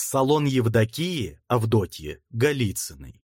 Салон Евдокии Авдотьи Голицыной.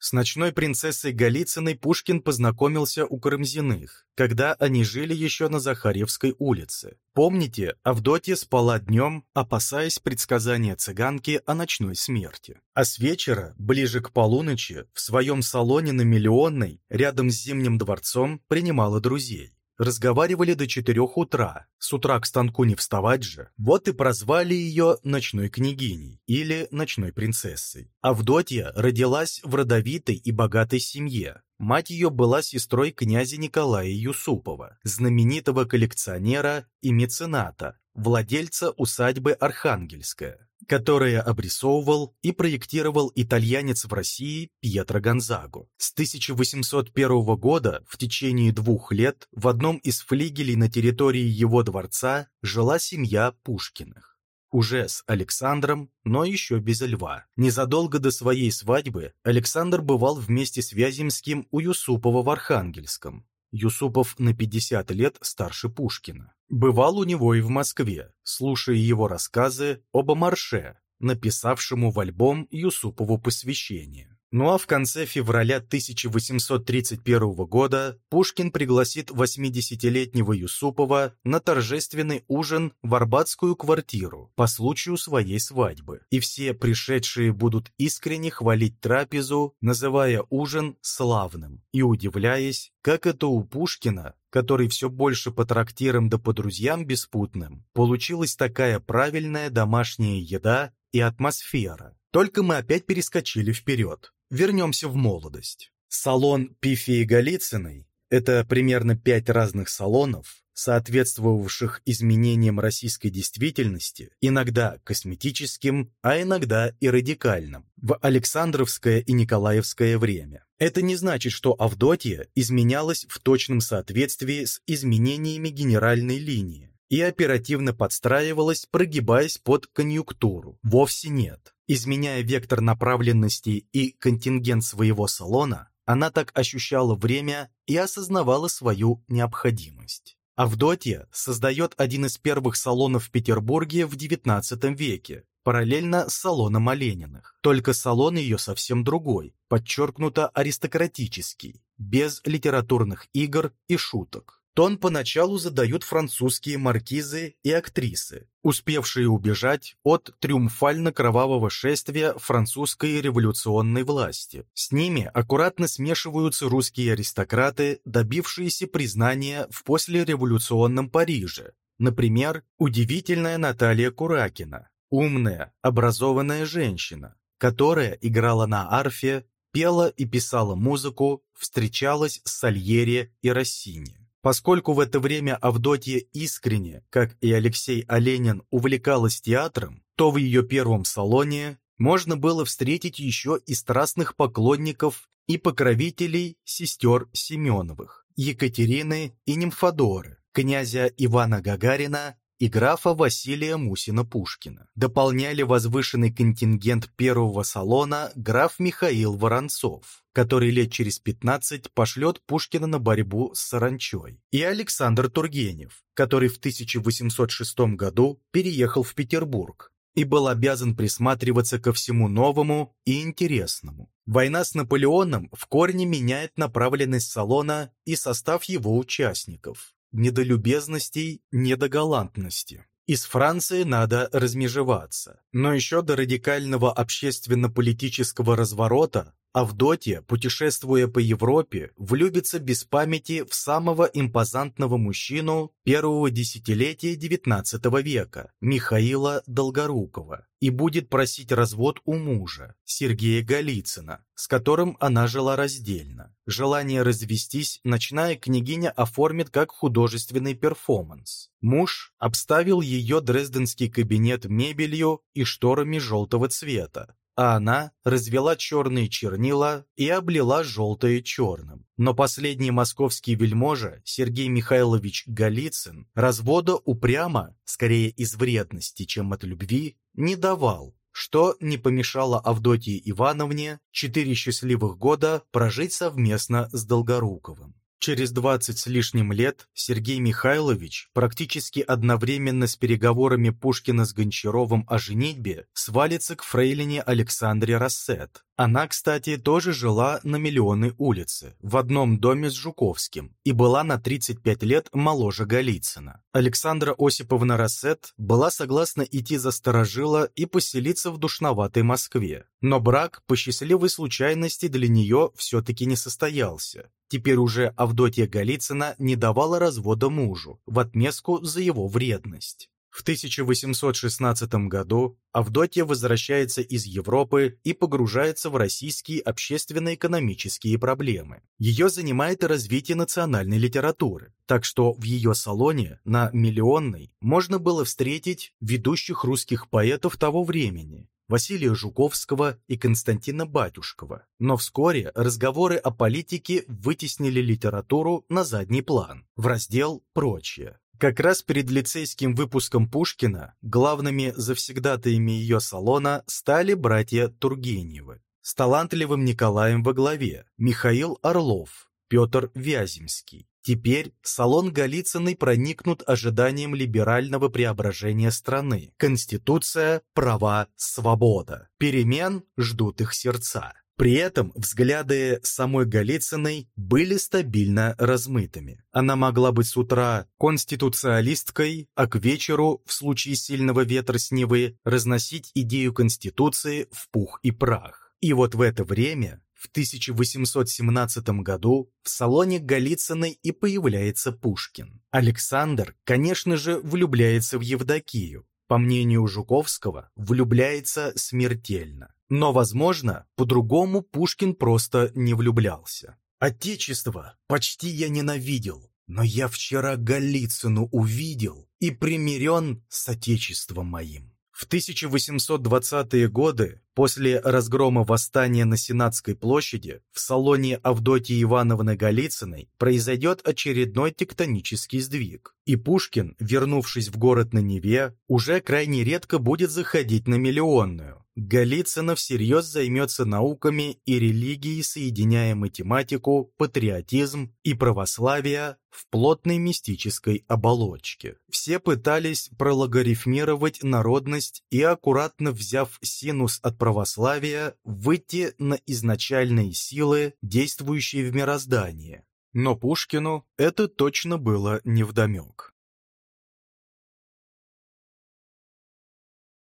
С ночной принцессой Голицыной Пушкин познакомился у Карамзиных, когда они жили еще на Захарьевской улице. Помните, Авдотья спала днем, опасаясь предсказания цыганки о ночной смерти. А с вечера, ближе к полуночи, в своем салоне на Миллионной, рядом с Зимним дворцом, принимала друзей. Разговаривали до четырех утра. С утра к станку не вставать же. Вот и прозвали ее «ночной княгиней» или «ночной принцессой». Авдотья родилась в родовитой и богатой семье. Мать ее была сестрой князя Николая Юсупова, знаменитого коллекционера и мецената, владельца усадьбы Архангельская которое обрисовывал и проектировал итальянец в России Пьетро Гонзаго. С 1801 года в течение двух лет в одном из флигелей на территории его дворца жила семья Пушкиных. Уже с Александром, но еще без льва. Незадолго до своей свадьбы Александр бывал вместе с Вяземским у Юсупова в Архангельском. Юсупов на 50 лет старше Пушкина. Бывал у него и в Москве, слушая его рассказы об Марше, написавшему в альбом Юсупову посвящение. Ну а в конце февраля 1831 года Пушкин пригласит 80-летнего Юсупова на торжественный ужин в Арбатскую квартиру по случаю своей свадьбы. И все пришедшие будут искренне хвалить трапезу, называя ужин славным и удивляясь, как это у Пушкина который все больше по трактирам да по друзьям беспутным, получилась такая правильная домашняя еда и атмосфера. Только мы опять перескочили вперед. Вернемся в молодость. Салон Пифии Голицыной – это примерно пять разных салонов, соответствовавших изменениям российской действительности, иногда косметическим, а иногда и радикальным, в Александровское и Николаевское время. Это не значит, что Авдотья изменялась в точном соответствии с изменениями генеральной линии и оперативно подстраивалась, прогибаясь под конъюнктуру. Вовсе нет. Изменяя вектор направленности и контингент своего салона, она так ощущала время и осознавала свою необходимость. Авдотья создает один из первых салонов в Петербурге в XIX веке, параллельно с салоном Олениных. Только салон ее совсем другой, подчеркнуто аристократический, без литературных игр и шуток. Тон поначалу задают французские маркизы и актрисы, успевшие убежать от триумфально-кровавого шествия французской революционной власти. С ними аккуратно смешиваются русские аристократы, добившиеся признания в послереволюционном Париже. Например, удивительная Наталья Куракина, умная, образованная женщина, которая играла на арфе, пела и писала музыку, встречалась с Сальери и Россини. Поскольку в это время Авдотья искренне, как и Алексей Оленин, увлекалась театром, то в ее первом салоне можно было встретить еще и страстных поклонников и покровителей сестер Семеновых, Екатерины и Нимфодоры, князя Ивана Гагарина и графа Василия Мусина-Пушкина. Дополняли возвышенный контингент первого салона граф Михаил Воронцов, который лет через 15 пошлет Пушкина на борьбу с саранчой, и Александр Тургенев, который в 1806 году переехал в Петербург и был обязан присматриваться ко всему новому и интересному. Война с Наполеоном в корне меняет направленность салона и состав его участников не до любезностей, не до галантности. Из Франции надо размежеваться. Но еще до радикального общественно-политического разворота Авдотья, путешествуя по Европе, влюбится без памяти в самого импозантного мужчину первого десятилетия XIX века, Михаила Долгорукова, и будет просить развод у мужа, Сергея Голицына, с которым она жила раздельно. Желание развестись ночная княгиня оформит как художественный перформанс. Муж обставил ее дрезденский кабинет мебелью и шторами желтого цвета, а она развела черные чернила и облила желтое черным. Но последний московский вельможа Сергей Михайлович Голицын развода упрямо, скорее из вредности, чем от любви, не давал, что не помешало Авдотье Ивановне четыре счастливых года прожить совместно с Долгоруковым. Через 20 с лишним лет Сергей Михайлович практически одновременно с переговорами Пушкина с Гончаровым о женитьбе свалится к фрейлине Александре Рассет. Она, кстати, тоже жила на Миллионной улице, в одном доме с Жуковским, и была на 35 лет моложе Голицына. Александра Осиповна Рассет была согласна идти за сторожила и поселиться в душноватой Москве. Но брак, по счастливой случайности, для нее все-таки не состоялся. Теперь уже Авдотья Голицына не давала развода мужу в отместку за его вредность. В 1816 году Авдотья возвращается из Европы и погружается в российские общественно-экономические проблемы. Ее занимает и развитие национальной литературы, так что в ее салоне на Миллионной можно было встретить ведущих русских поэтов того времени, Василия Жуковского и Константина Батюшкова. Но вскоре разговоры о политике вытеснили литературу на задний план, в раздел «Прочее». Как раз перед лицейским выпуском Пушкина главными завсегдатаями ее салона стали братья Тургеневы. С талантливым Николаем во главе Михаил Орлов, Петр Вяземский. Теперь салон Голицыной проникнут ожиданием либерального преображения страны. Конституция, права, свобода. Перемен ждут их сердца. При этом взгляды самой Голицыной были стабильно размытыми. Она могла быть с утра конституциалисткой, а к вечеру, в случае сильного ветра с Невы, разносить идею Конституции в пух и прах. И вот в это время в 1817 году в салоне Голицыной и появляется Пушкин. Александр, конечно же, влюбляется в Евдокию. По мнению Жуковского, влюбляется смертельно. Но, возможно, по-другому Пушкин просто не влюблялся. «Отечество почти я ненавидел, но я вчера Голицыну увидел и примирен с отечеством моим». В 1820-е годы, после разгрома восстания на Сенатской площади, в салоне Авдотьи Ивановны Голицыной произойдет очередной тектонический сдвиг. И Пушкин, вернувшись в город на Неве, уже крайне редко будет заходить на Миллионную. Голицына всерьез займется науками и религией, соединяя математику, патриотизм и православие в плотной мистической оболочке. Все пытались прологарифмировать народность и, аккуратно взяв синус от православия, выйти на изначальные силы, действующие в мироздании. Но Пушкину это точно было невдомек.